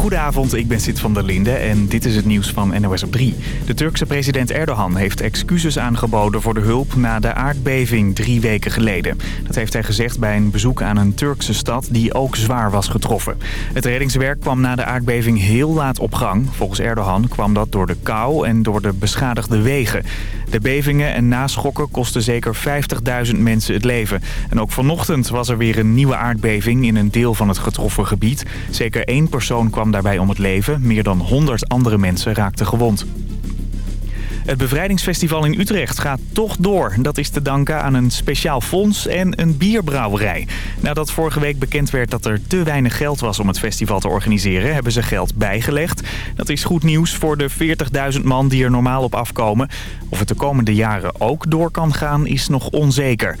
Goedenavond, ik ben Sid van der Linde en dit is het nieuws van NOS op 3. De Turkse president Erdogan heeft excuses aangeboden voor de hulp na de aardbeving drie weken geleden. Dat heeft hij gezegd bij een bezoek aan een Turkse stad die ook zwaar was getroffen. Het reddingswerk kwam na de aardbeving heel laat op gang. Volgens Erdogan kwam dat door de kou en door de beschadigde wegen. De bevingen en naschokken kosten zeker 50.000 mensen het leven. En ook vanochtend was er weer een nieuwe aardbeving in een deel van het getroffen gebied. Zeker één persoon kwam daarbij om het leven. Meer dan 100 andere mensen raakten gewond. Het bevrijdingsfestival in Utrecht gaat toch door. Dat is te danken aan een speciaal fonds en een bierbrouwerij. Nadat vorige week bekend werd dat er te weinig geld was om het festival te organiseren... hebben ze geld bijgelegd. Dat is goed nieuws voor de 40.000 man die er normaal op afkomen. Of het de komende jaren ook door kan gaan is nog onzeker.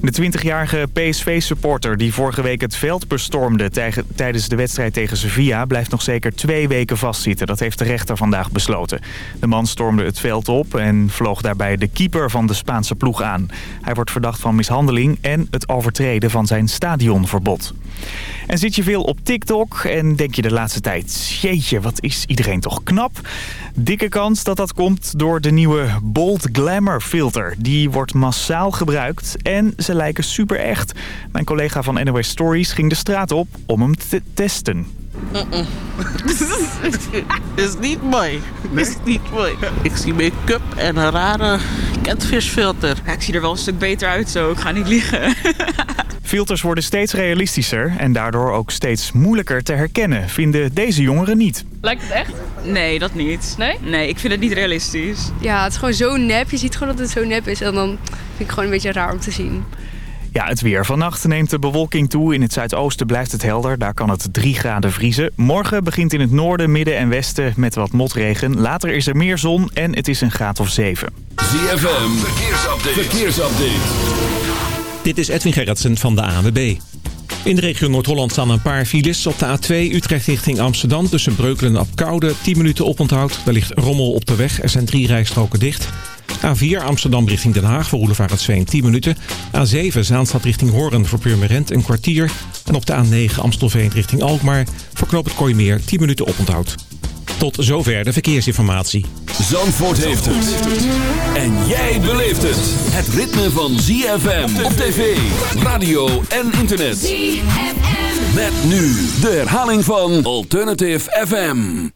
De 20-jarige PSV-supporter die vorige week het veld bestormde tijdens de wedstrijd tegen Sevilla... blijft nog zeker twee weken vastzitten. Dat heeft de rechter vandaag besloten. De man stormde het veld op en vloog daarbij de keeper van de Spaanse ploeg aan. Hij wordt verdacht van mishandeling en het overtreden van zijn stadionverbod. En zit je veel op TikTok en denk je de laatste tijd... jeetje, wat is iedereen toch knap? Dikke kans dat dat komt door de nieuwe Bold Glamour filter. Die wordt massaal gebruikt en ze lijken super echt. Mijn collega van NOS Stories ging de straat op om hem te testen. is niet mooi. Is niet mooi. Ik zie make-up en een rare catfishfilter. Ja, ik zie er wel een stuk beter uit zo, ik ga niet liegen. Filters worden steeds realistischer en daardoor ook steeds moeilijker te herkennen, vinden deze jongeren niet. Lijkt het echt? Nee, dat niet. Nee? Nee, ik vind het niet realistisch. Ja, het is gewoon zo nep. Je ziet gewoon dat het zo nep is en dan vind ik het gewoon een beetje raar om te zien. Ja, het weer. Vannacht neemt de bewolking toe. In het zuidoosten blijft het helder. Daar kan het 3 graden vriezen. Morgen begint in het noorden, midden en westen met wat motregen. Later is er meer zon en het is een graad of 7. ZFM, verkeersupdate. verkeersupdate. Dit is Edwin Gerritsen van de ANWB. In de regio Noord-Holland staan een paar files. Op de A2 Utrecht richting Amsterdam tussen Breukelen en Apkoude 10 minuten oponthoud. Er ligt rommel op de weg. Er zijn drie rijstroken dicht. A4 Amsterdam richting Den Haag voor Zween 10 minuten. A7 Zaanstad richting Hoorn voor Purmerend een kwartier. En op de A9 Amstelveen richting Alkmaar voor Knoop het Kooimeer 10 minuten oponthoud. Tot zover de verkeersinformatie. Zandvoort heeft het. En jij beleeft het. Het ritme van ZFM op tv, radio en internet. ZFM. Met nu de herhaling van Alternative FM.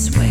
this way.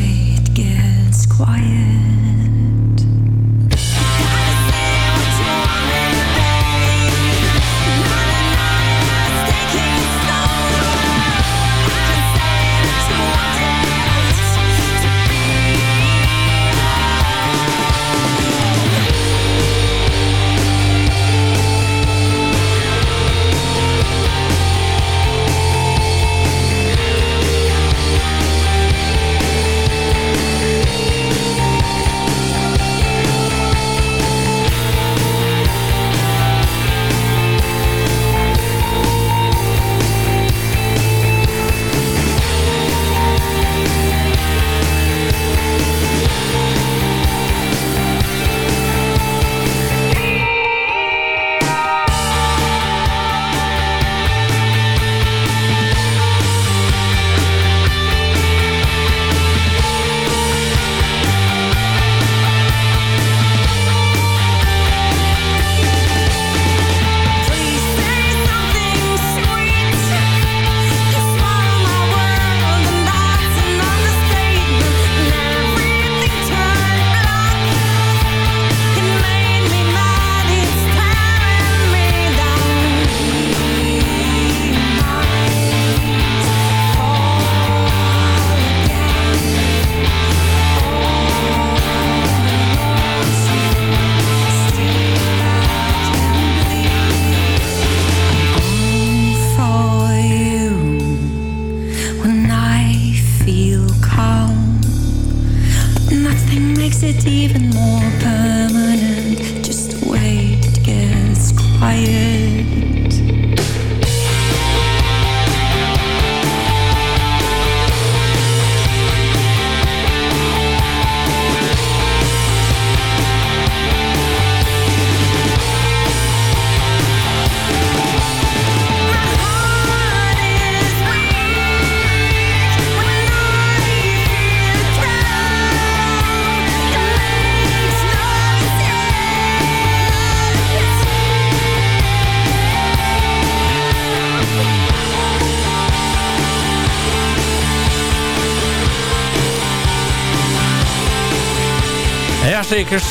Zekers.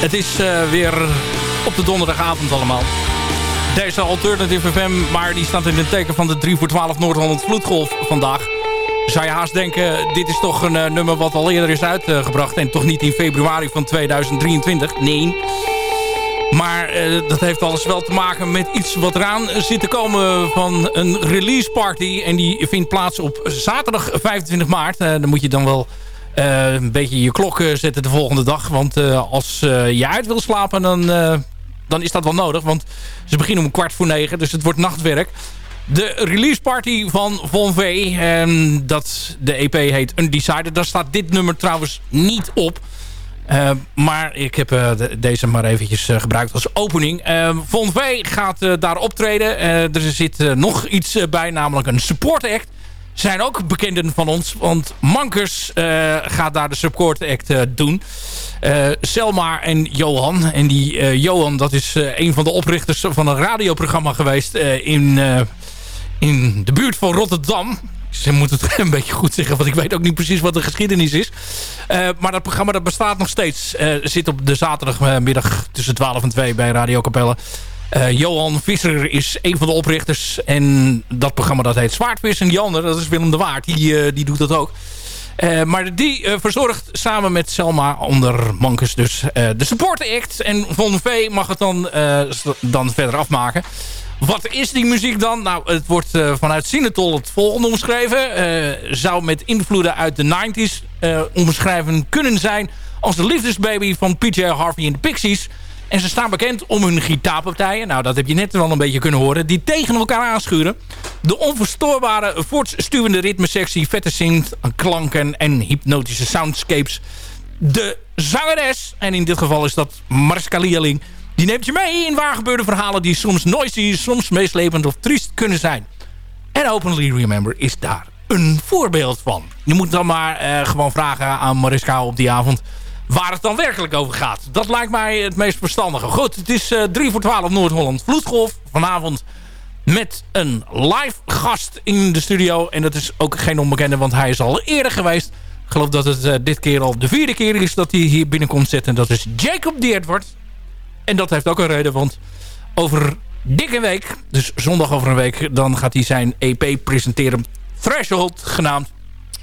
Het is eh, weer op de donderdagavond allemaal. Deze Alternative FM, maar die staat in het teken van de 3 voor 12 Noord-Holland Vloedgolf vandaag. Zou je haast denken, dit is toch een eh, nummer wat al eerder is uitgebracht... en toch niet in februari van 2023? Nee. Maar eh, dat heeft alles wel te maken met iets wat eraan zit te komen van een release party. En die vindt plaats op zaterdag 25 maart. dan moet je dan wel uh, een beetje je klok zetten de volgende dag. Want uh, als je uit wil slapen, dan, dan is dat wel nodig. Want ze beginnen om kwart voor negen, dus het wordt nachtwerk. De release party van Von V. En dat, de EP heet Undecided. Daar staat dit nummer trouwens niet op. maar ik heb de, deze maar eventjes gebruikt als opening. Von V gaat daar optreden. er zit nog iets bij, namelijk een support act zijn ook bekenden van ons. Want Mankers uh, gaat daar de support act uh, doen. Uh, Selma en Johan. En die Johan, dat is een van de oprichters van een radioprogramma geweest in, in de buurt van Rotterdam. Ze moet het een beetje goed zeggen, want ik weet ook niet precies wat de geschiedenis is. maar dat programma dat bestaat nog steeds. zit op de zaterdagmiddag tussen 12 en 2 bij Radio Capelle. Uh, Johan Visser is een van de oprichters. En dat programma dat heet Zwaardvis. En die dat is Willem de Waard. Die, uh, die doet dat ook. Uh, maar die verzorgt samen met Selma onder Mankes dus de support act. En Von V mag het dan, dan verder afmaken. Wat is die muziek dan? Nou, het wordt vanuit Sinatol het volgende omschreven. zou met invloeden uit de 90s omschrijven kunnen zijn... als de liefdesbaby van PJ Harvey en de Pixies... En ze staan bekend om hun gitaarpartijen. Nou, dat heb je net wel een beetje kunnen horen. Die tegen elkaar aanschuren. De onverstoorbare, voortstuwende ritmesectie, vette synth, klanken en hypnotische soundscapes. De zangeres, en in dit geval is dat Mariska Lierling... die neemt je mee in waargebeurde verhalen... die soms noisy, soms meeslepend of triest kunnen zijn. En Openly Remember is daar een voorbeeld van. Je moet dan maar uh, gewoon vragen aan Mariska op die avond waar het dan werkelijk over gaat. Dat lijkt mij het meest verstandige. Goed, het is uh, eh, 3 voor 12 Noord-Holland Vloedgolf. Vanavond met een live gast in de studio. En dat is ook geen onbekende, want hij is al eerder geweest. Ik geloof dat het uh, dit keer al de vierde keer is dat hij hier binnenkomt zitten. En dat is Jacob de Edward. En dat heeft ook een reden, want over dikke week, dus zondag over een week... dan gaat hij zijn EP presenteren, Threshold genaamd.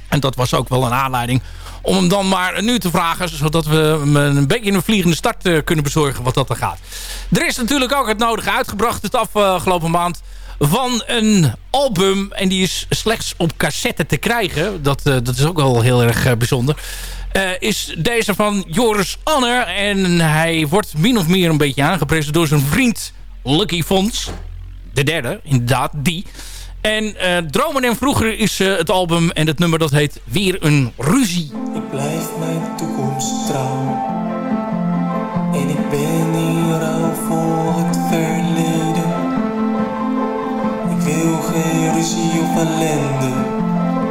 En dat was ook wel een aanleiding om hem dan maar nu te vragen... zodat we hem een beetje een vliegende start uh, kunnen bezorgen wat dat er gaat. Er is natuurlijk ook het nodige uitgebracht het afgelopen maand van een album. En die is slechts op cassette te krijgen. Dat, uh, dat is ook wel heel erg uh, bijzonder. is deze van Joris Anner. En hij wordt min of meer een beetje aangeprezen door zijn vriend Lucky Fons. De derde, inderdaad, die... En uh, Dromen en Vroeger is uh, het album en het nummer dat heet Weer een Ruzie. Ik blijf mijn toekomst trouw. En ik ben hier rouw voor het verleden. Ik wil geen ruzie of ellende,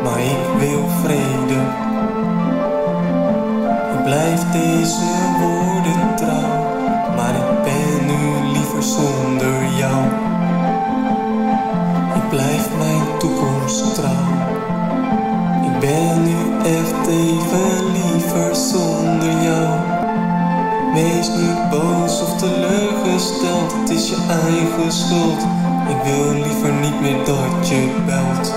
maar ik wil vrede. Ik blijf deze woorden trouw, maar ik ben nu liever zonder jou blijf mijn toekomst trouw. Ik ben nu echt even liever zonder jou. Wees niet boos of teleurgesteld, het is je eigen schuld. Ik wil liever niet meer dat je belt.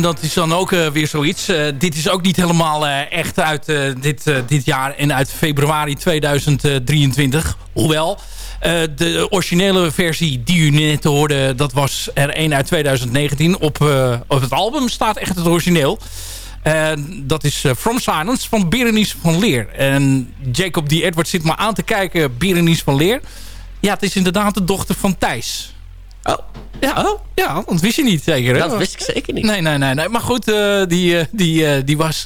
En dat is dan ook weer zoiets. dit is ook niet helemaal echt uit dit, dit jaar en uit februari 2023. Hoewel, de originele versie die u net hoorde... dat was er één uit 2019. Op, op het album staat echt het origineel. dat is From Silence van Berenice van Leer. En Jacob D. Edward zit maar aan te kijken, Berenice van Leer. Ja, het is inderdaad de dochter van Thijs. Oh. Ja, oh. ja, dat wist je niet zeker. Hè? Dat wist ik zeker niet. Nee, nee, nee. nee. Maar goed, uh, die, uh, die, uh, die was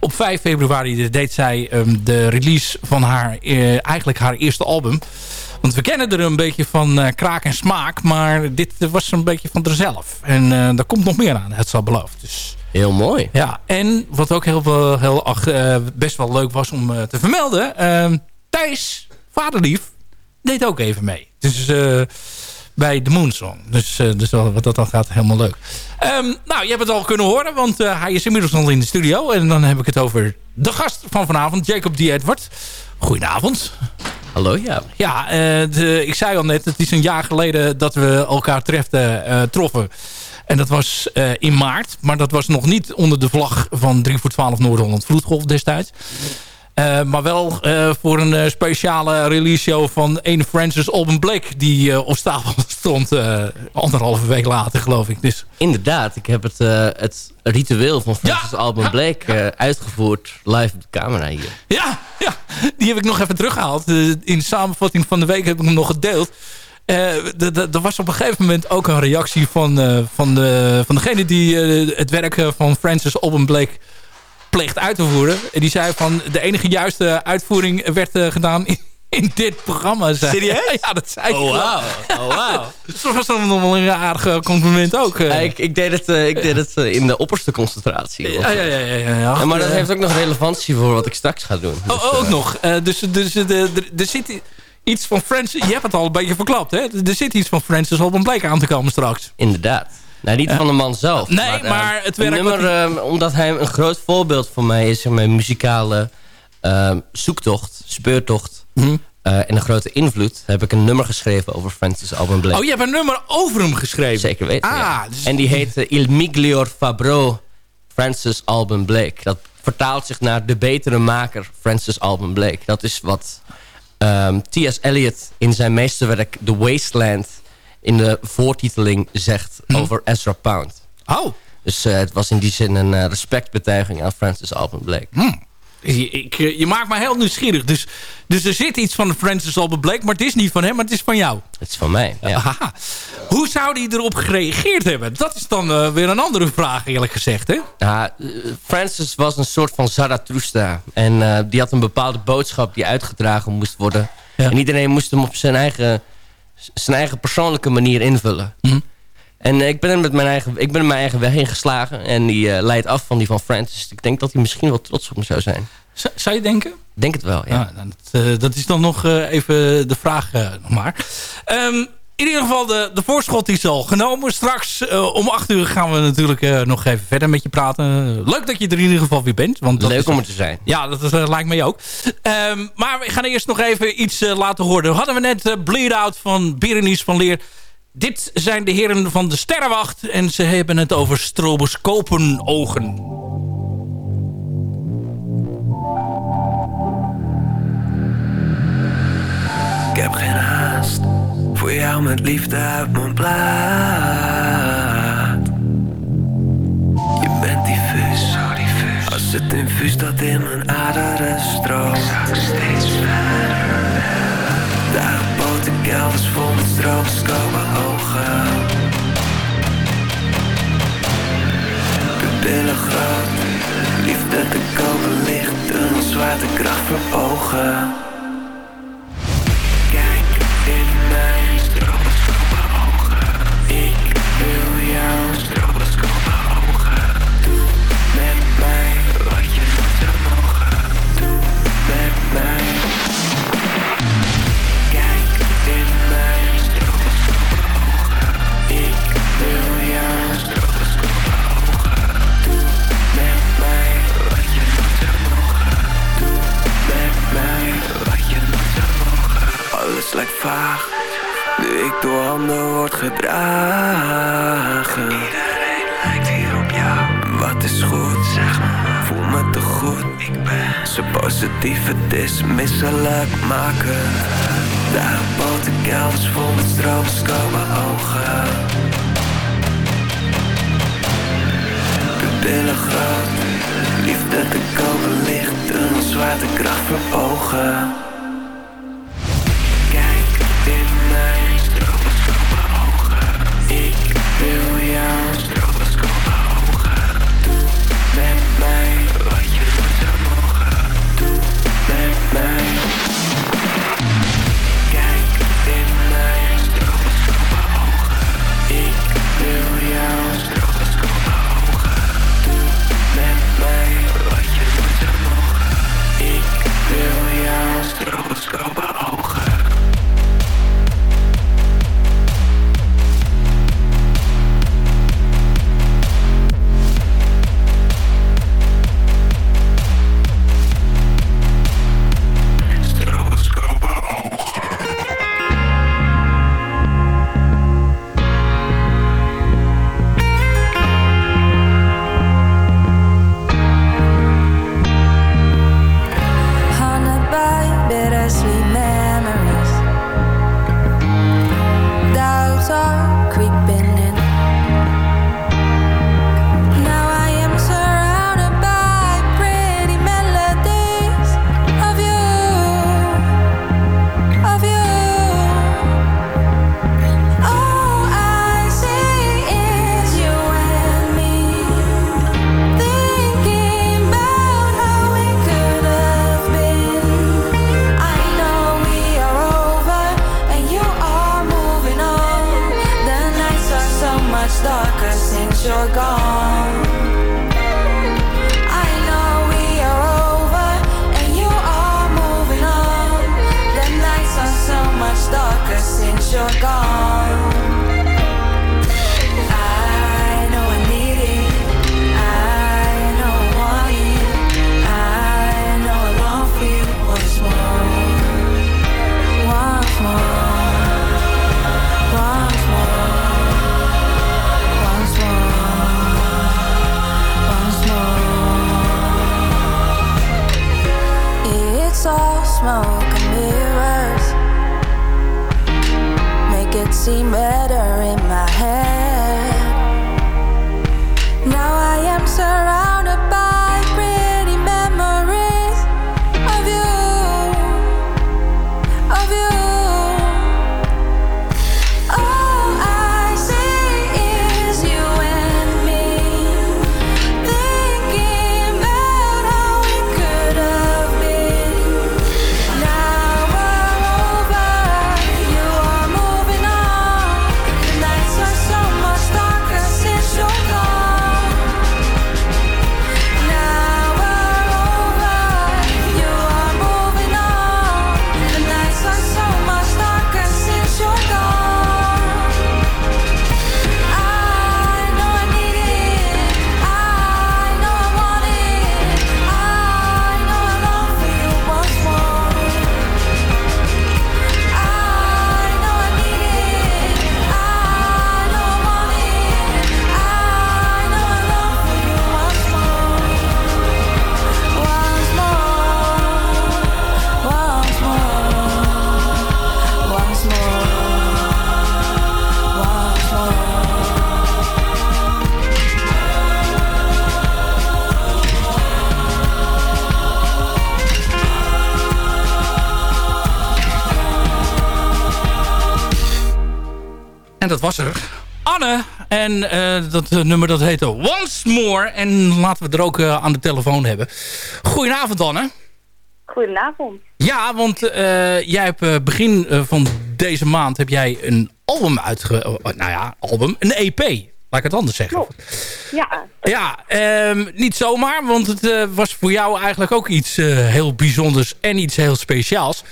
op 5 februari deed zij um, de release van haar, eigenlijk haar eerste album. Want we kennen er een beetje van kraak en smaak. Maar dit was een beetje van haarzelf. En daar komt nog meer aan, het zal beloofd. Dus, heel mooi. Ja, en wat ook heel, heel, ach, best wel leuk was om te vermelden. Ehm, Thijs, vaderlief, deed ook even mee. Dus bij de Moonsong. Dus, uh, dus wat dat dan gaat, helemaal leuk. Um, nou, je hebt het al kunnen horen, want uh, hij is inmiddels al in de studio. En dan heb ik het over de gast van vanavond, Jacob D. Edward. Goedenavond. Hallo, ja. Ja, uh, de, ik zei al net, het is een jaar geleden dat we elkaar treften, troffen. En dat was in maart, maar dat was nog niet onder de vlag van 3 voor 12 Noord-Holland Vloedgolf destijds. Uh, maar wel uh, voor een uh, speciale release show van een Francis Alban Blake... die op stapel stond anderhalve week later, geloof ik. Dus. Inderdaad, ik heb het, het ritueel van Francis ja, Alban Blake ja. uitgevoerd live op de camera hier. Ja, ja, die heb ik nog even teruggehaald. in de samenvatting van de week heb ik hem nog gedeeld. Er was op een gegeven moment ook een reactie van, van, de, van degene die het werk van Francis Alban Blake pleegt uit te voeren. En die zei van de enige juiste uitvoering werd uh, gedaan in, in, dit programma. Zei. Serieus? Ja, dat zei oh, wow. Oh, wow. dus dat was dan nog wel een aardig compliment ook. Uh. Ja, ik, ik, deed het, uh, ik deed het in de opperste concentratie. Ja, ja, ja. ja, ja, ja. maar dat heeft ook nog relevantie voor wat ik straks ga doen. Dus, oh, ook nog. dus dus er zit iets van Francis... Je hebt het al een beetje verklapt, hè? Er zit iets van Francis op een blijk aan te komen straks. Inderdaad. Nou, niet van de man zelf. Nee, maar, het werk... Nummer, uh, omdat hij een groot voorbeeld voor mij is... in mijn muzikale zoektocht, speurtocht... Mm en een grote invloed... heb ik een nummer geschreven over Francis Alban Blake. Oh, je hebt een nummer over hem geschreven? Zeker weten, ah, ja. dus... En die heet Il Miglior Fabro Francis Alban Blake. Dat vertaalt zich naar de betere maker Francis Alban Blake. Dat is wat um, T.S. Eliot in zijn meesterwerk The Wasteland in de voortiteling zegt hm. over Ezra Pound. Oh. Dus uh, het was in die zin een uh, respectbetuiging aan Francis Alban Blake. Hm. Je, ik, eh, je, maakt me heel nieuwsgierig. Dus, dus er zit iets van Francis Alban Blake, maar het is niet van hem, maar het is van jou. Het is van mij, ja. Hoe zou hij erop gereageerd hebben? Dat is dan uh, weer een andere vraag, eerlijk gezegd, hè? Ja, Francis was een soort van Zarathustra. En uh, die had een bepaalde boodschap die uitgedragen moest worden. Ja. En iedereen moest hem op zijn eigen zijn eigen persoonlijke manier invullen. Mhm. En ik ben, er met mijn eigen, ik ben mijn eigen weg ingeslagen. En die uh, leidt af van die van Francis. Ik denk dat hij misschien wel trots op me zou zijn. Z zou je denken? Denk het wel, ja. Ah, dat, uh, dat, is dan nog uh, even de vraag nog maar. Um, in ieder geval, de, de voorschot is al genomen. Straks uh, om 8 uur gaan we natuurlijk uh, nog even verder met je praten. Leuk dat je er in ieder geval weer bent. Want Leuk om er te zijn. Ja, dat uh, lijkt mij ook. Um, maar we gaan eerst nog even iets laten horen. Hadden we net Bleed Out van Berenice van Leer. Dit zijn de heren van de Sterrenwacht. En ze hebben het over stroboscopen ogen. Voor jou met liefde uit mijn plaat. Je bent diffuus, zo diffuus. Als het infuus dat in mijn aderen stroomt. Ik steeds verder Daar boten kelders vol met stroboscopen ogen. Pupillen groot, liefde te kopen licht, een zwaartekracht voor dat eh, nummer dat heette Once More. En laten we er ook eh, aan de telefoon hebben. Goedenavond, Anne. Goedenavond. Ja, want eh, jij hebt begin van deze maand heb jij een album uitge... Oh, oh, nou ja, album, een EP. Laat ik het anders zeggen. Klopt. Ja. Ja, ehm, niet zomaar, want het was voor jou eigenlijk ook iets heel bijzonders en iets heel speciaals.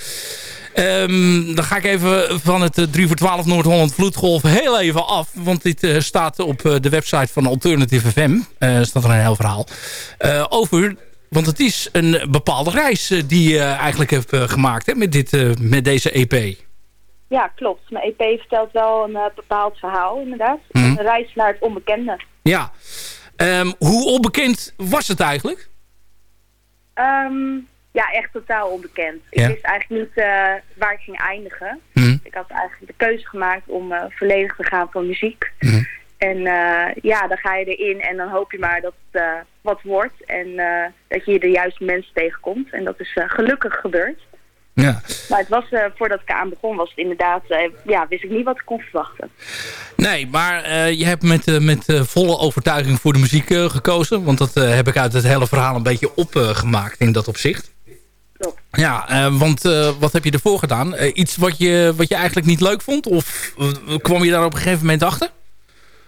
Ehm, dan ga ik even van het eh, 3 voor 12 Noord-Holland Vloedgolf heel even af. Want dit eh, staat op eh, de website van Alternative FM. Uh, staat er een heel verhaal. over, want het is een bepaalde reis die je eigenlijk hebt gemaakt hè, met, dit, met deze EP. Ja, klopt. Mijn EP vertelt wel een bepaald verhaal inderdaad. Mhm. Een reis naar het onbekende. Ja. Ehm, hoe onbekend was het eigenlijk? Ehm, ja, echt totaal onbekend. Ja. Ik wist eigenlijk niet eh, waar ik ging eindigen. Mhm. Ik had eigenlijk de keuze gemaakt om eh, volledig te gaan voor muziek. Mhm. En eh, ja, dan ga je erin en dan hoop je maar dat het wat wordt. En dat je de juiste mensen tegenkomt. En dat is gelukkig gebeurd. Ja. Maar het was, voordat ik aan begon, was het inderdaad, ja, wist ik niet wat ik kon verwachten. Nee, maar eh, je hebt met, met volle overtuiging voor de muziek gekozen. Want dat heb ik uit het hele verhaal een beetje opgemaakt in dat opzicht. Klopt. Ja, eh, want eh, wat heb je ervoor gedaan? Eh, iets wat je, wat je eigenlijk niet leuk vond? Of kwam je daar op een gegeven moment achter?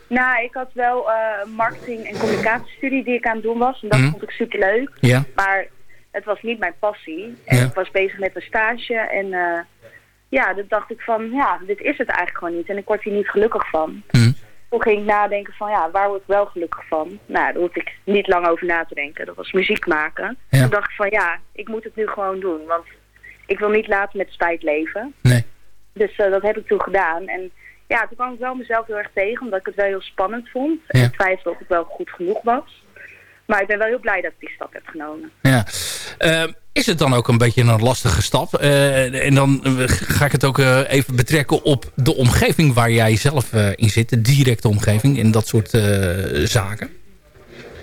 Nou, ik had wel een marketing- en communicatiestudie die ik aan het doen was. En dat Mhm. vond ik superleuk. Ja. Maar het was niet mijn passie. En ik was bezig met een stage. En ja, dan dacht ik van, ja, dit is het eigenlijk gewoon niet. En ik word hier niet gelukkig van. Mhm. Toen ging ik nadenken van, ja, waar word ik wel gelukkig van? Nou, daar hoefde ik niet lang over na te denken. Dat was muziek maken. Ja. Toen dacht ik van, ja, ik moet het nu gewoon doen. Want ik wil niet later met spijt leven. Nee. Dus eh, dat heb ik toen gedaan. En ja, toen kwam ik wel mezelf heel erg tegen, omdat ik het wel heel spannend vond. Ja. En ik twijfelde of ik wel goed genoeg was. Maar ik ben wel heel blij dat ik die stap heb genomen. Ja. Eh, is het dan ook een beetje een lastige stap? Eh, en dan eh, ga ik het ook eh, even betrekken op de omgeving waar jij zelf in zit. De directe omgeving en dat soort zaken.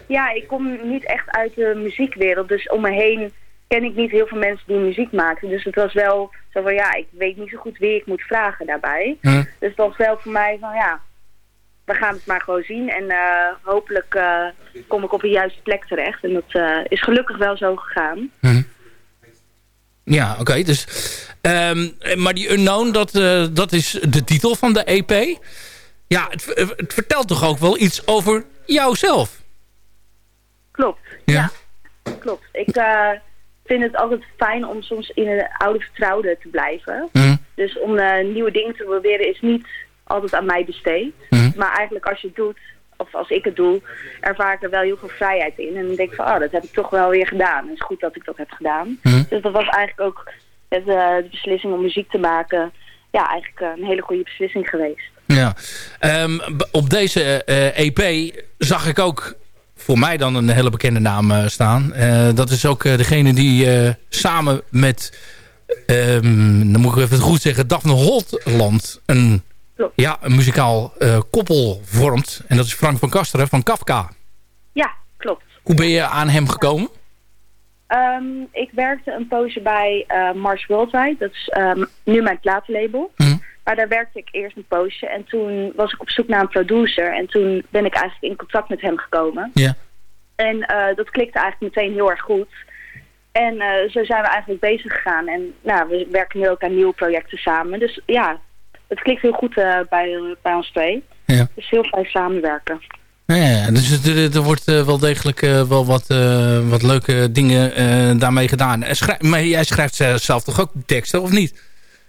Ja, ik kom niet echt uit de muziekwereld. Dus om me heen ken ik niet heel veel mensen die muziek maken. Dus het was wel zo van, ja, ik weet niet zo goed wie ik moet vragen daarbij. Hm. Dus het was wel voor mij van, ja, we gaan het maar gewoon zien. En eh, hopelijk eh, kom ik op de juiste plek terecht. En dat eh, is gelukkig wel zo gegaan. Ja, oké. dus, ehm, maar die Unknown, dat, dat is de titel van de EP. Ja, het, het vertelt toch ook wel iets over jouzelf? Klopt. Ja. Klopt. Ik vind het altijd fijn om soms in een oude vertrouwde te blijven. Mhm. Dus om nieuwe dingen te proberen is niet altijd aan mij besteed. Maar eigenlijk als je het doet, of als ik het doe, ervaar ik er wel heel veel vrijheid in. En dan denk ik van, oh, dat heb ik toch wel weer gedaan. Het is goed dat ik dat heb gedaan. Mhm. Dus dat was eigenlijk ook het, eh, de beslissing om muziek te maken. Ja, eigenlijk eh, een hele goede beslissing geweest. Ja. Ehm, op deze eh, EP zag ik ook voor mij dan een hele bekende naam staan. Dat is ook degene die samen met, ehm, dan moet ik even goed zeggen, Daphne Holtland een, ja, een muzikaal eh, koppel vormt. En dat is Frank van Kasteren van Kafka. Ja, klopt. Hoe ben je aan hem gekomen? Ehm, ik werkte een poosje bij eh, Mars Worldwide. Dat is ehm, nu mijn platenlabel. Maar daar werkte ik eerst een poosje. En toen was ik op zoek naar een producer. En toen ben ik eigenlijk in contact met hem gekomen. Ja. En eh, dat klikte eigenlijk meteen heel erg goed. En zo zijn we eigenlijk bezig gegaan. En nou, we werken nu ook aan nieuwe projecten samen. Dus ja, het klikt heel goed eh, bij, bij ons twee. Ja. Dus heel fijn samenwerken. Ja, dus er, er wordt eh, wel degelijk eh, wel wat, eh, wat leuke dingen daarmee gedaan. En schrij- maar jij schrijft zelf toch ook teksten, of niet?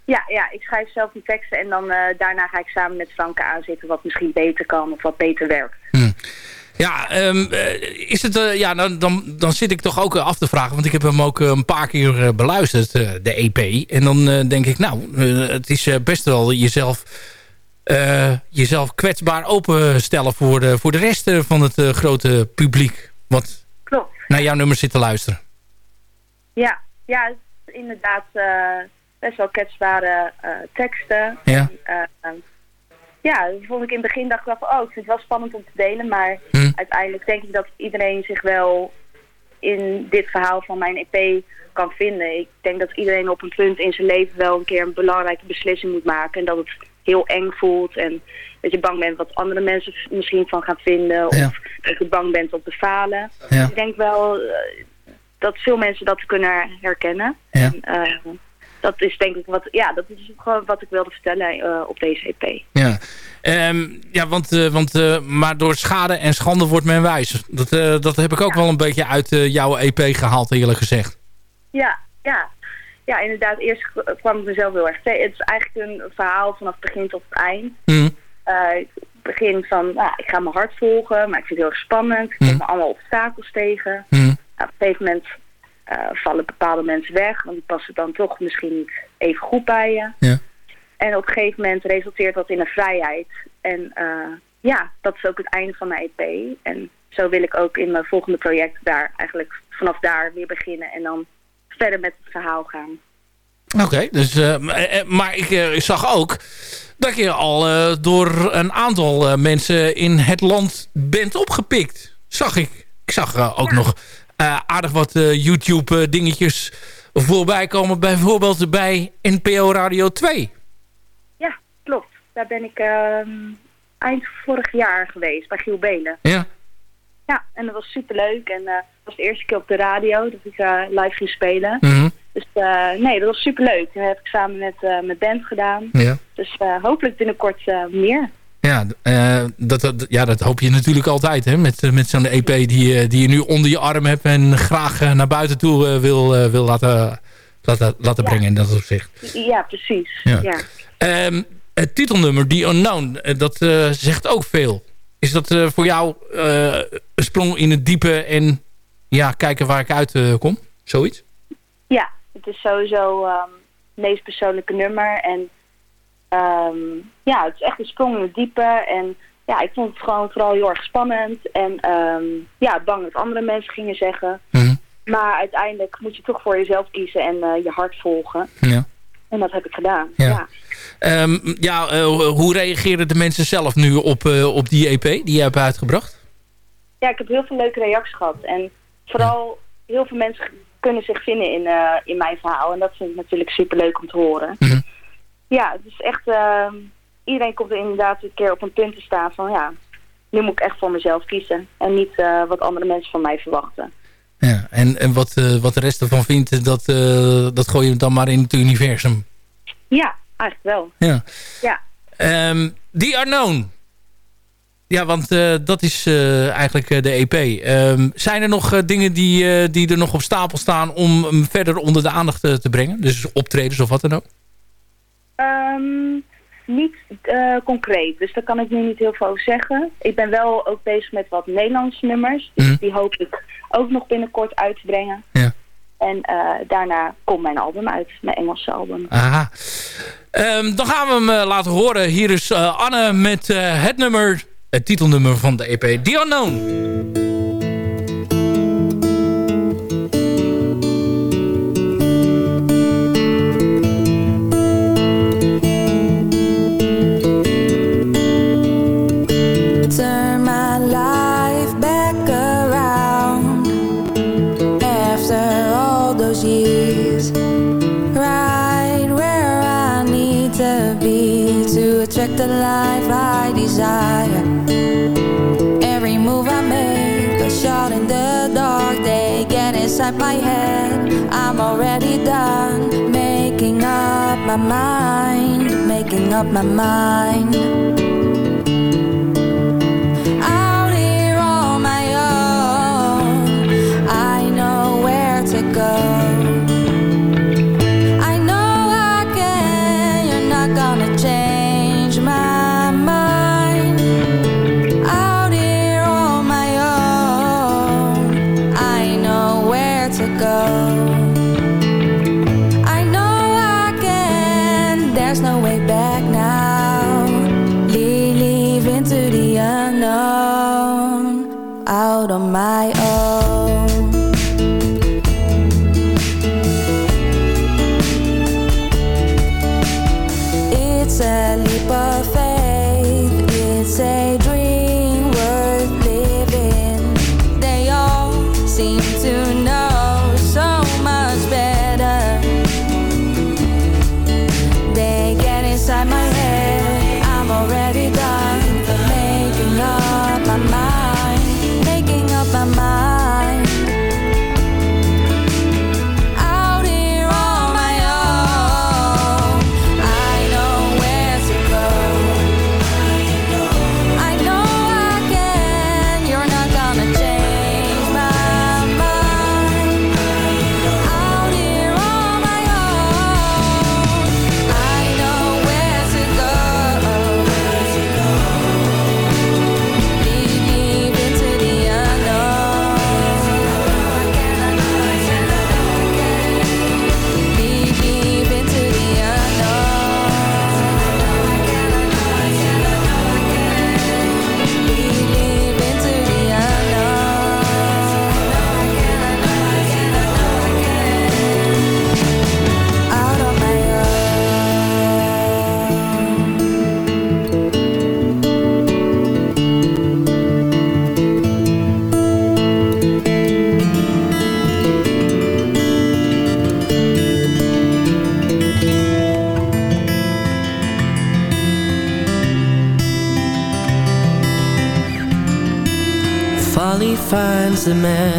Ja, ja, ik schrijf zelf die teksten en dan daarna ga ik samen met Franke aanzitten wat misschien beter kan of wat beter werkt. Ja, ehm, eh, is het, eh, ja dan, dan, dan zit ik toch ook eh, af te vragen. Want ik heb hem ook een paar keer beluisterd, de EP. En dan denk ik, nou, het is best wel jezelf, jezelf kwetsbaar openstellen voor de, voor de rest van het grote publiek. Wat Klopt. naar jouw nummers zit te luisteren. Ja, ja, het is inderdaad best wel kwetsbare teksten. Ja. En, ja, vond ik in het begin dacht ik wel van, oh, ik vind het wel spannend om te delen. Maar Hm. Uiteindelijk denk ik dat iedereen zich wel in dit verhaal van mijn EP kan vinden. Ik denk dat iedereen op een punt in zijn leven wel een keer een belangrijke beslissing moet maken. En dat het heel eng voelt en dat je bang bent wat andere mensen misschien van gaan vinden. Of Ja. dat je bang bent om te falen. Ja. Ik denk wel eh, dat veel mensen dat kunnen herkennen. Ja. En, eh, dat is denk ik wat, ja, dat is gewoon wat ik wilde vertellen eh, op deze EP. Ja, Ehm, ja want, eh, want eh, maar door schade en schande wordt men wijs. Dat, dat heb ik ook wel een beetje uit jouw EP gehaald, eerlijk gezegd. Ja, ja. Ja, inderdaad. Eerst kwam ik mezelf heel erg tegen. Het is eigenlijk een verhaal vanaf het begin tot het eind. Ik begin van, nou, ik ga mijn hart volgen, maar ik vind het heel erg spannend. Ik kom Hm. allemaal obstakels tegen. Hm. Nou, op een gegeven moment vallen bepaalde mensen weg, want die passen dan toch misschien niet even goed bij je. Ja. En op een gegeven moment resulteert dat in een vrijheid. En eh, ja, dat is ook het einde van mijn EP. En zo wil ik ook in mijn volgende project daar eigenlijk vanaf daar weer beginnen. En dan verder met het verhaal gaan. Oké, dus, eh, eh, maar ik eh, zag ook dat je al eh, door een aantal eh, mensen in het land bent opgepikt. Zag ik. Ik zag eh, ook nog eh, aardig wat eh, YouTube eh, dingetjes voorbij komen. Bijvoorbeeld bij NPO Radio 2. Ja, klopt. Daar ben ik ehm, eind vorig jaar geweest bij Giel Belen. Ja. Ja, en dat was superleuk. En eh, het was de eerste keer op de radio dat ik eh, live ging spelen. Mhm. Dus eh, nee, dat was superleuk. Dat heb ik samen met eh mijn band gedaan. Ja. Dus eh, hopelijk binnenkort eh, meer. Ja, eh, dat, dat, ja, dat hoop je natuurlijk altijd hè? met, eh, met zo'n EP die, je- die je nu onder je arm hebt en graag eh, naar buiten toe eh, wil, eh, wil laten, laten, laten brengen in dat opzicht. Ja, precies. Ja. Ja. Ehm, het titelnummer, The Unknown, eh, dat eh, zegt ook veel. Is dat eh, voor jou eh, een sprong in het diepe en ja, kijken waar ik uit eh, kom? Zoiets? Ja, het is sowieso ehm, het meest persoonlijke nummer. En ehm, ja, het is echt een sprong in het diepe. En ja, ik vond het gewoon vooral heel erg spannend. En ehm, ja, bang dat andere mensen gingen zeggen. Mhm. Maar uiteindelijk moet je toch voor jezelf kiezen en eh, je hart volgen. Ja. En dat heb ik gedaan. Ja. ja. Ehm, ja, eh, hoe reageren de mensen zelf nu op, eh, op die EP die je hebt uitgebracht? Ja, ik heb heel veel leuke reacties gehad. En vooral heel veel mensen kunnen zich vinden in, in mijn verhaal. En dat vind ik natuurlijk super leuk om te horen. Mhm. Ja, het is echt... ehm, iedereen komt er inderdaad een keer op een punt te staan van... ja, nu moet ik echt voor mezelf kiezen. En niet eh, wat andere mensen van mij verwachten. Ja, en, en wat, eh, wat de rest ervan vindt, dat, eh, dat gooi je dan maar in het universum. Ja, eigenlijk wel. Ja. Ja. Ehm The Unknown. Ja, want dat is eigenlijk de EP. Ehm, zijn er nog dingen die, die er nog op stapel staan om hem verder onder de aandacht te brengen? Dus optredens of wat dan ook? Ehm, niet eh, concreet, dus daar kan ik nu niet heel veel over zeggen. Ik ben wel ook bezig met wat Nederlandse nummers. Dus die hoop ik ook nog binnenkort uit te brengen. Ja. En eh, daarna komt mijn album uit, mijn Engelse album. Aha. Ehm, dan gaan we hem eh, laten horen. Hier is Anne met het nummer, het titelnummer van de EP, The Unknown. My mind, making up my mind. The man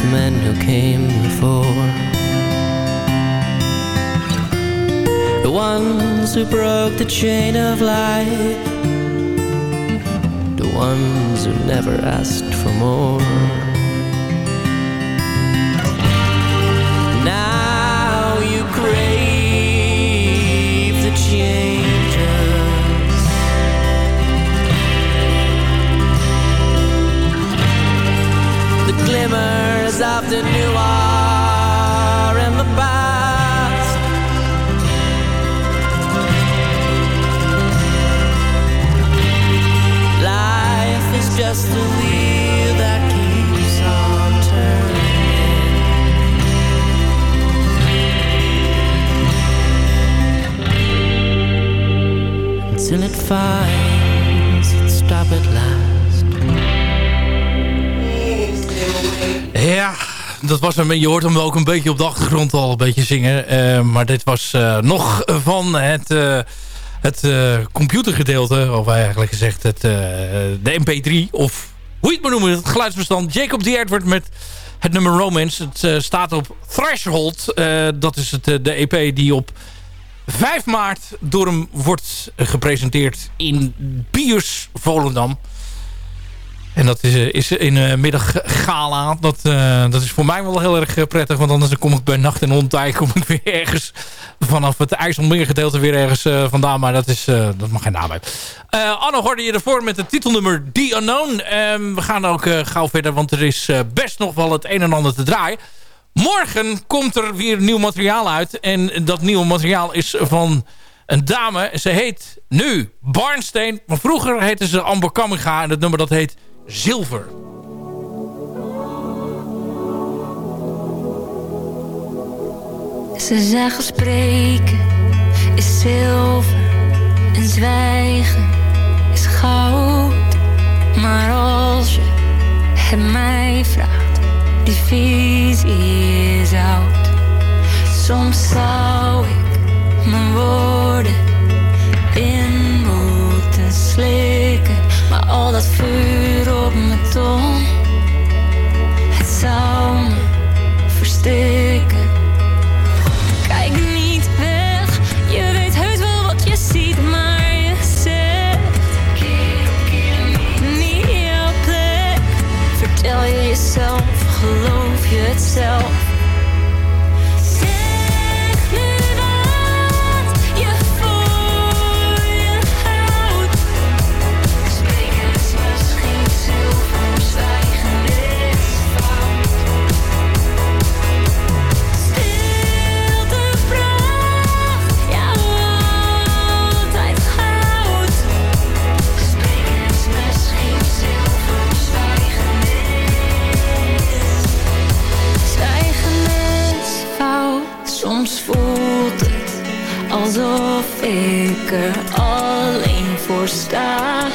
of men who came before, the ones who broke the chain of life the ones who never asked for more. Now you crave the changes. The glimmers the new are in the past. Life is just a wheel that keeps on turning until it finds its stop at last. Ja, dat was hem. Je hoort hem ook een beetje op de achtergrond al een beetje zingen. Eh, maar dit was eh, nog van het, eh, het computergedeelte. Of eigenlijk gezegd het, de MP3. Of hoe je het maar noemen. Het geluidsbestand. Jacob D. Edward met het nummer Romance. Het staat op Threshold. Dat is het, de EP die op 5 maart door hem wordt gepresenteerd in Biers Volendam. En dat is, eh, is in uh, middaggala. Dat, eh, dat is voor mij wel heel erg eh, prettig. Want anders kom ik bij nacht en ontdijk kom ik weer ergens vanaf het IJsselmeergedeelte weer ergens eh, vandaan. Maar dat, is, eh, dat mag geen naam hebben. Eh, Anne hoorde je ervoor met het titelnummer The Unknown. Ehm, we gaan ook eh, gauw verder, want er is eh, best nog wel het een en ander te draaien. Morgen komt er weer nieuw materiaal uit. En dat nieuwe materiaal is van een dame. Ze heet nu Barnsteen. Maar vroeger heette ze Amber Kamminga. En het nummer dat heet Zilver. Ze zeggen spreken is zilver en zwijgen is goud. Maar als je het mij vraagt, die visie is oud. Soms zou ik mijn woorden in moeten slikken al dat vuur op mijn tong. Het zou me versteken. Kijk niet weg, je weet heus wel wat je ziet, maar je zegt keer niet. Niet jouw plek. Vertel je jezelf, geloof je het zelf. Ik er alleen voor sta.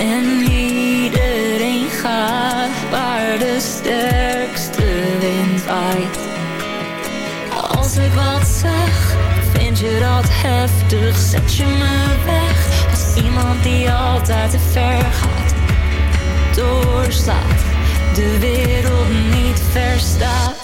En iedereen gaat waar de sterkste wind waait. Als ik wat zeg, vind je dat heftig, zet je me weg. Als iemand die altijd te ver gaat, doorslaat, de wereld niet verstaat.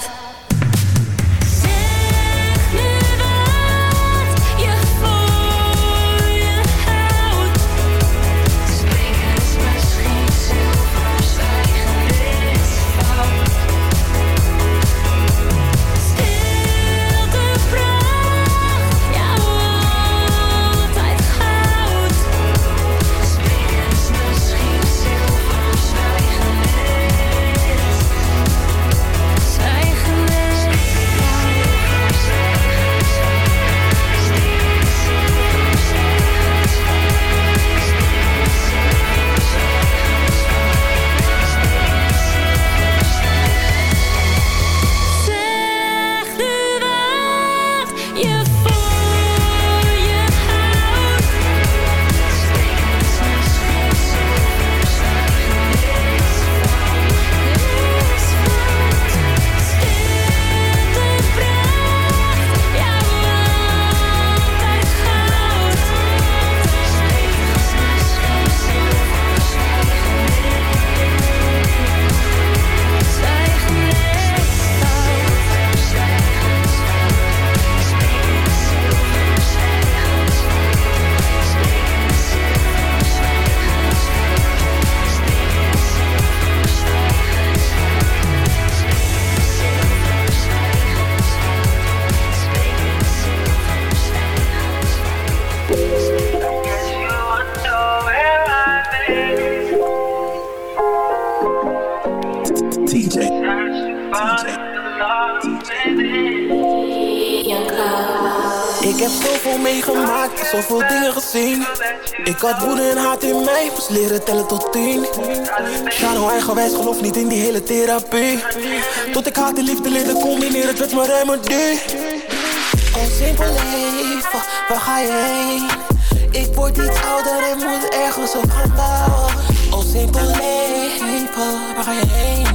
Leren tellen tot tien. Shadow eigenwijs, geloof niet in die hele therapie. Tot ik haat en liefde leerde combineren, het werd mijn remedie. Oh, simpel leven, waar ga je heen? Ik word iets ouder en moet ergens op gaan bouwen. Oh, simpel leven, waar ga je heen?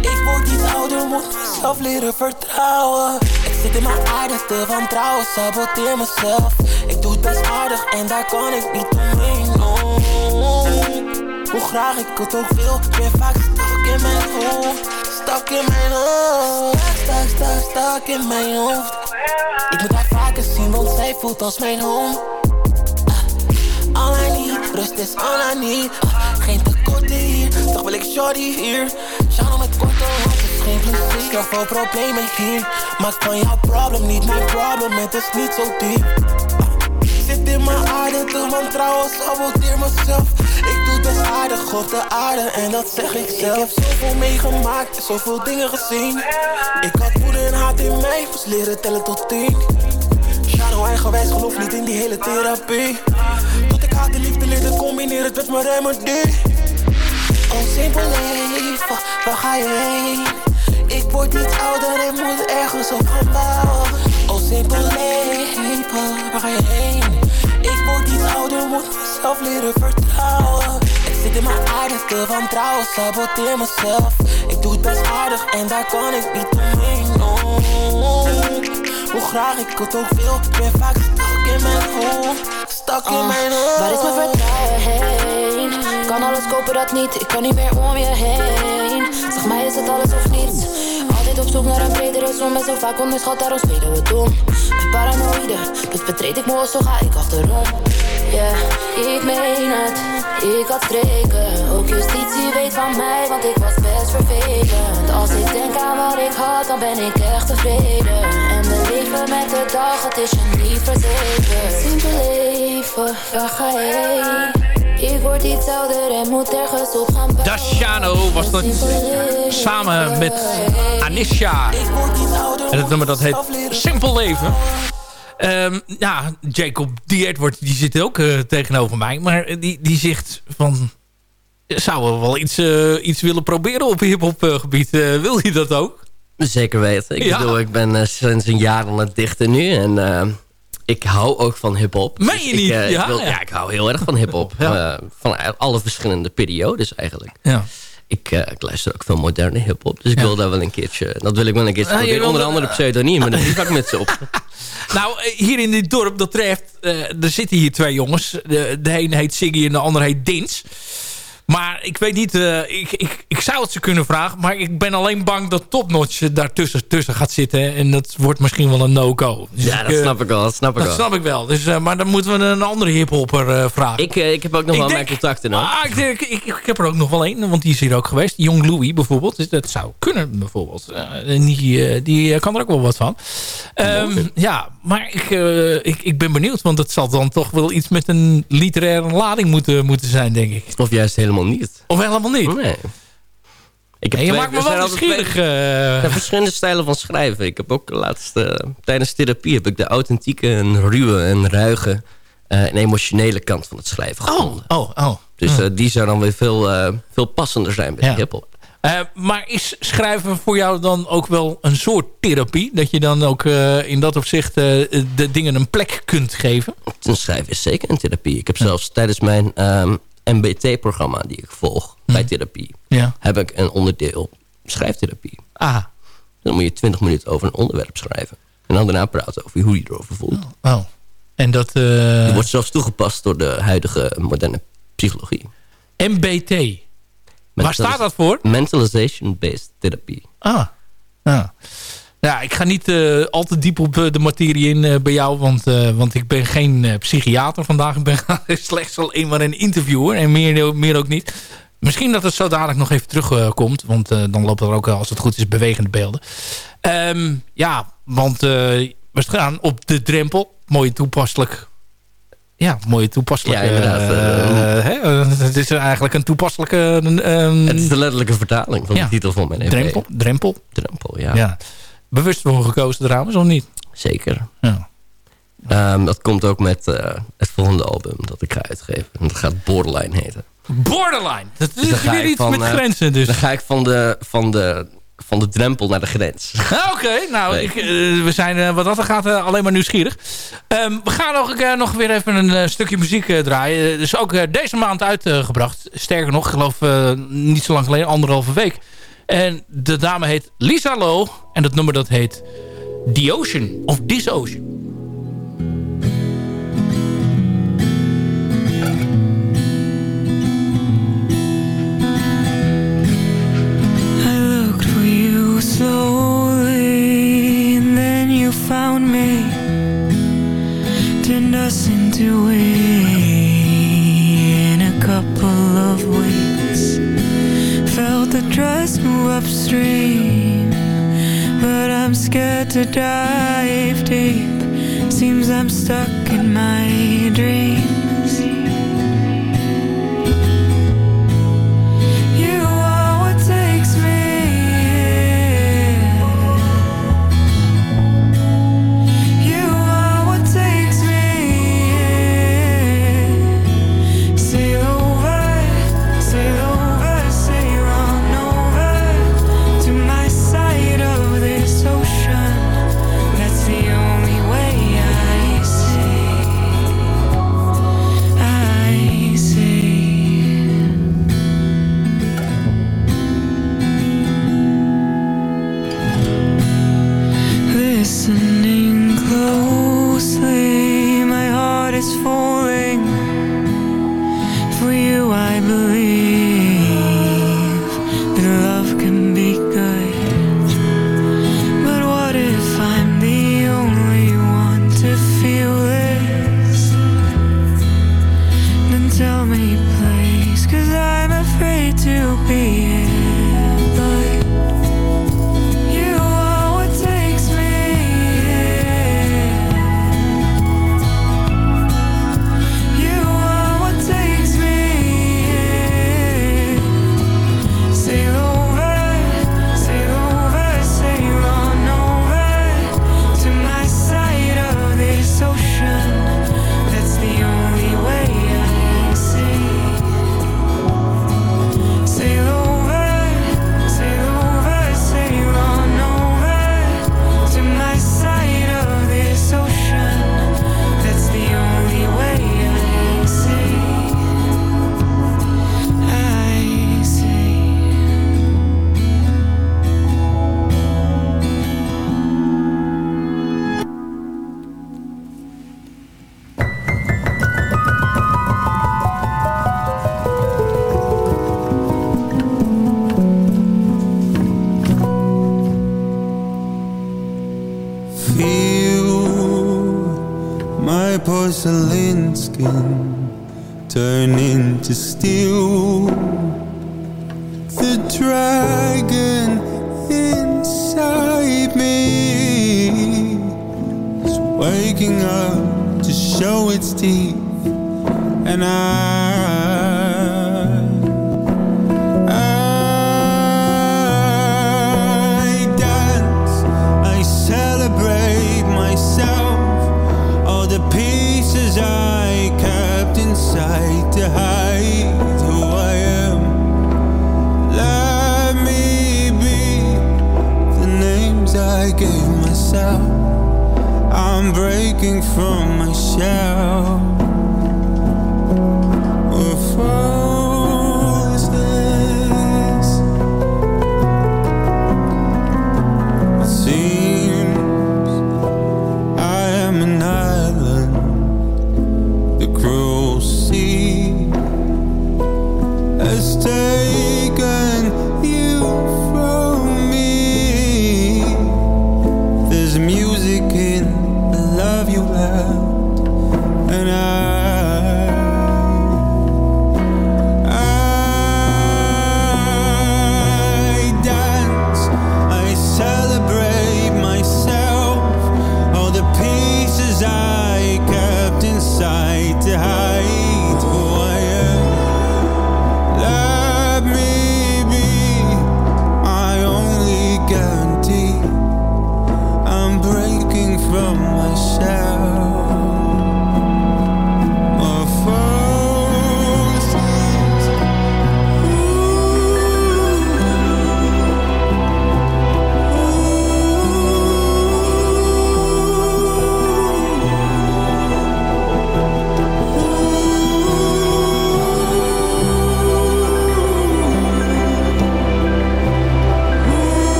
Ik word iets ouder, moet mezelf leren vertrouwen. Ik zit in mijn aarde te wantrouwen, saboteer mezelf. Ik doe het best aardig en daar kan ik niet omheen. Hoe graag ik het ook wil, ben vaak stak in mijn hoofd. Stak in mijn hoofd. Stak, stak, stak in mijn hoofd. Ik moet haar vaker zien, want zij voelt als mijn home. All I need, rust is all I need Ah, Geen tekorten hier, toch wil ik shorty hier Shalom met korte is geen plezier Zoveel problemen hier Maar ik kan jouw problem niet mijn problem Het is niet zo diep Ah, Zit in mijn aarde te wantrouwen Saboteer mezelf Ik doe best aardig op de aarde En dat zeg ik zelf Ik heb zoveel meegemaakt Zoveel dingen gezien Ik had woede en haat in mij Moest leren tellen tot tien Shadow eigenwijs, geloof niet in die hele therapie. Tot ik haat en liefde leerde combineren, het werd mijn remedie. Oh, simpel leven, waar ga je heen? Ik word iets ouder en moet ergens op gaan bouwen. Oh, simpel leven, waar ga je heen? Ouder, moet mezelf leren vertrouwen. Ik zit in mijn aarde te wantrouwen, saboteer mezelf. Ik doe het best aardig en daar kan ik niet omheen. Oh, hoe graag ik het ook wil, ik ben vaak stak in mijn hoofd. Stak in Ah, mijn hoofd. Waar is mijn vertrouwen heen? Kan alles kopen dat niet, ik kan niet meer om je heen Zeg mij is het alles of niets Altijd op zoek naar een bredere zon Ben zo vaak onderschat, daarom spelen we dom Ben paranoïde, dus betreed ik me als zo ga ik achterom Yeah, ik meen het, ik had spreken. Ook justitie weet van mij, want ik was best vervelend. Als ik denk aan wat ik had, dan ben ik echt tevreden. En mijn leven met de dag, het is je niet verzekerd. Simpel leven, waar ga je Ik word iets ouder en moet ergens op gaan bouwen. Daciano was dat samen met Anisha. En het nummer dat heet Simpel Leven. Ehm, ja, Jacob D. Edward die zit ook eh, tegenover mij. Maar die, die zegt van... Zou we wel iets, eh, iets willen proberen op hip-hop eh, gebied? Wil je dat ook? Zeker weten. Ik Ja. bedoel, ik ben sinds een jaar aan het dichten nu. En ik hou ook van hiphop. Meen je Dus niet? Ik, Ja, ik wil, ja. ja. ik hou heel erg van hiphop. Van alle verschillende periodes eigenlijk. Ja. Ik, eh, ik luister ook veel moderne hiphop. Dus ik wil daar wel een keertje... Dat wil ik wel een keertje Ah, proberen. Onder andere pseudoniem. En die pak met ze op. Nou, eh, hier in dit dorp, dat treft... eh, er zitten hier twee jongens. De, de een heet Siggy en de ander heet Dins. Maar ik weet niet... eh, ik, ik, ik zou het ze kunnen vragen. Maar ik ben alleen bang dat Topnotch daartussen tussen gaat zitten. En dat wordt misschien wel een no-go. Dus ja, ik, dat eh, snap ik wel. Dat snap ik Dat wel. snap ik wel. Dus, eh, maar dan moeten we een andere hiphopper eh vragen. Ik, ik heb ook nog Ik wel denk- mijn contacten. hoor. Ah, ik, denk- ik, ik, ik heb er ook nog wel één, want die is hier ook geweest. Young Louis bijvoorbeeld. Dus dat zou kunnen bijvoorbeeld. En die, eh, die kan er ook wel wat van. Ehm, ja, maar ik, ik, ik ben benieuwd. Want het zal dan toch wel iets met een literaire lading moeten, moeten zijn, denk ik. Of juist helemaal niet. Of helemaal niet? Nee. Ik Nee, je twee- maakt me wel nieuwsgierig. twee- eh. er zijn verschillende stijlen van schrijven. Ik heb ook laatst eh, tijdens therapie heb ik de authentieke en ruwe en ruige eh, en emotionele kant van het schrijven gevonden. Oh, oh. Dus eh, die zou dan weer veel, eh, veel passender zijn bij Ja. hiphop. Eh, maar is schrijven voor jou dan ook wel een soort therapie? Dat je dan ook eh, in dat opzicht eh, de dingen een plek kunt geven? Schrijven is zeker een therapie. Ik heb zelfs tijdens mijn ehm, MBT-programma die ik volg bij therapie... Ja. heb ik een onderdeel schrijftherapie. Ah. Dan moet je 20 minuten over een onderwerp schrijven. En dan daarna praten over hoe je erover voelt. Oh. En dat... eh, wordt zelfs toegepast door de huidige moderne psychologie. MBT. Waar staat dat voor? Mentalization-based therapy. Ah. Ja. Ja, ik ga niet eh, al te diep op eh, de materie in eh, bij jou, want, want ik ben geen psychiater vandaag. Ik ben slechts alleen maar een interviewer en meer, meer ook niet. Misschien dat het zo dadelijk nog even terugkomt, want dan lopen er ook, als het goed is, bewegende beelden. Ehm, ja, want we staan op de drempel. Mooi toepasselijk. Ja, mooie toepasselijke... Ja, inderdaad. het is eigenlijk een toepasselijke... ehm, Het is de letterlijke vertaling van Ja. de titel van mijn EP. drempel. Drempel. Drempel, ja. Ja. Bewust voor gekozen trouwens, of niet? Zeker. Ja. Ehm, dat komt ook met eh, het volgende album dat ik ga uitgeven. En dat gaat Borderline heten. Borderline. Dat is Dus weer iets van, met eh, grenzen dus. Dan ga ik van de, van de, van de drempel naar de grens. Oké, nou, Nee. ik, eh, we zijn wat dat gaat alleen maar nieuwsgierig. Ehm, we gaan nog, nog weer even een stukje muziek draaien. Dus ook deze maand uitgebracht. Sterker nog, ik geloof niet zo lang geleden, anderhalve week. En de dame heet Lisa Low. En dat nummer dat heet The Ocean. Of This Ocean. Slowly, and then you found me. Turned us into we the trust move upstream, but I'm scared to dive deep. Seems I'm stuck in my dreams. You left,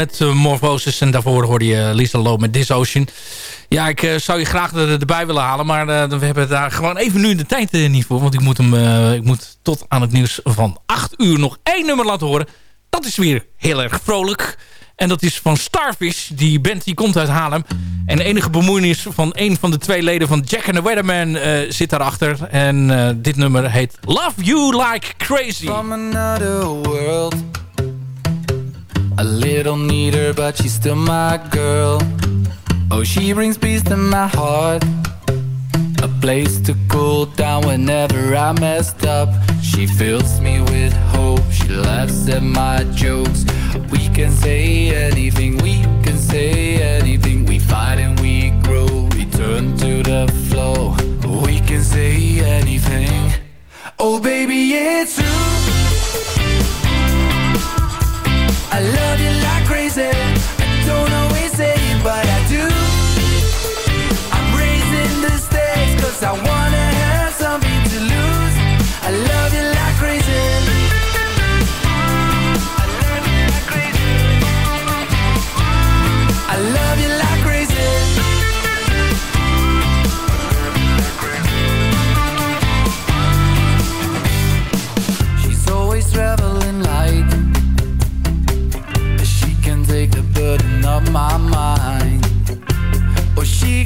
met uh, Morphosis. En daarvoor hoorde je Lisa Low met This Ocean. Ja, ik eh, zou je graag er, erbij willen halen. Maar eh, we hebben daar gewoon even nu de tijd eh, niet voor. Want ik moet, hem, eh, ik moet tot aan het nieuws van 8 uur nog één nummer laten horen. Dat is weer heel erg vrolijk. En dat is van Starfish. Die band die komt uit Haarlem. En de enige bemoeienis van een van de twee leden van Jack and the Weatherman eh, zit daarachter. En eh, dit nummer heet Love You Like Crazy. From another world A little neater but she's still my girl. Oh she brings peace to my heart. A place to cool down whenever I messed up. She fills me with hope. She laughs at my jokes. We can say anything. We can say anything. We fight and we grow. Return to the flow We can say anything. Oh baby it's true I love you like crazy. I don't always say it, but I do. I'm raising the I wanna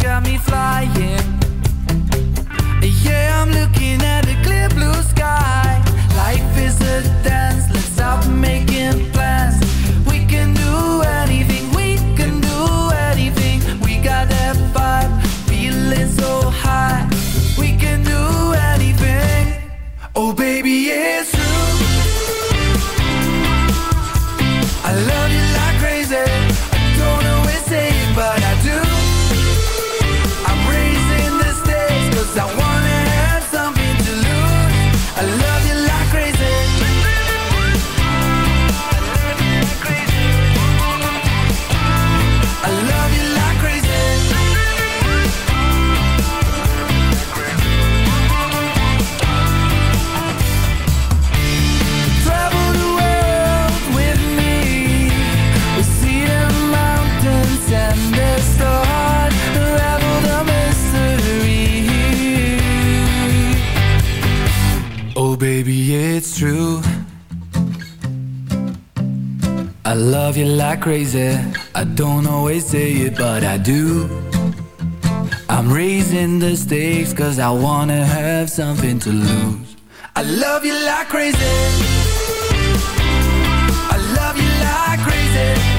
got me flying. Yeah, I'm looking at the clear blue sky. Life is a crazy. I don't always say it, but I do. I'm raising the stakes cause I wanna have something to lose. I love you like crazy. I love you like crazy.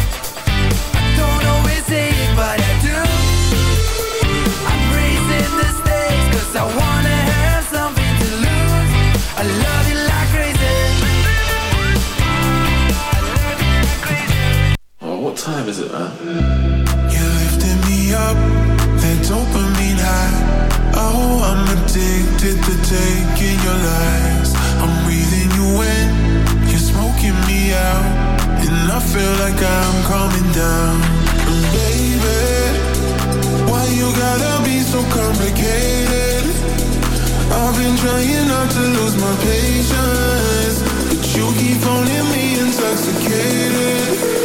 Time is it, man? You lifted me up, that dopamine high. Oh, I'm addicted to taking your lies. I'm breathing you in, you're smoking me out. And I feel like I'm coming down. And baby, why you gotta be so complicated? I've been trying not to lose my patience. But you keep holding me intoxicated.